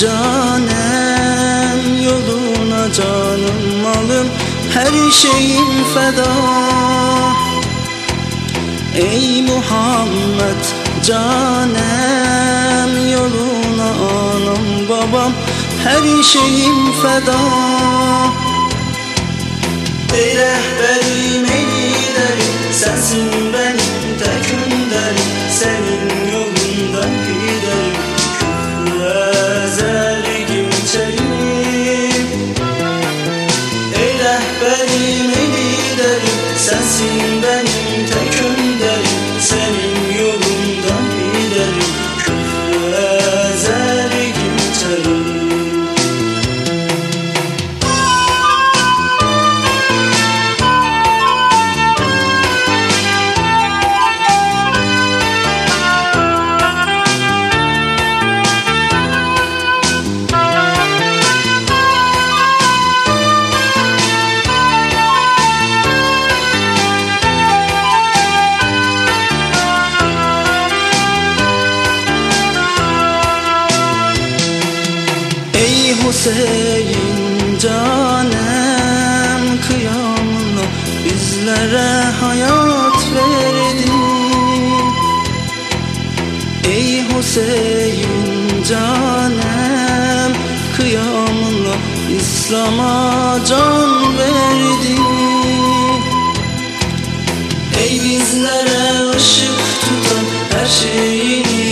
canem Yoluna canım malım her şeyim feda. Ey Muhammed canem Yoluna anam babam her şeyim feda. Ey rehberim distância. Hüseyin canem kıyamına bizlere hayat verdin Ey Hüseyin canem kıyamına İslam'a can verdin Ey bizlere ışık tutan her şeyini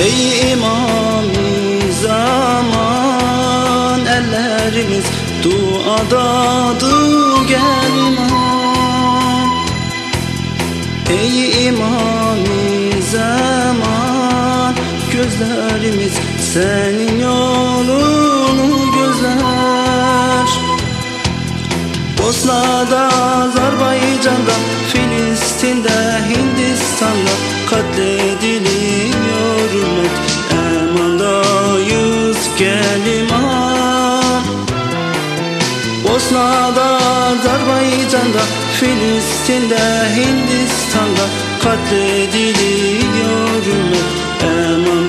Ey imam-ı zaman ellerimiz duadadır gel imam Ey imam-ı zaman gözlerimiz senin yolunu gözler. Bosna'da, Azerbaycan'da, Filistin'de, Hindistan'da katlediliyor Bosna'da, Azerbaycan'da, Filistin'de, Hindistan'da katlediliyor ümmet Emandayız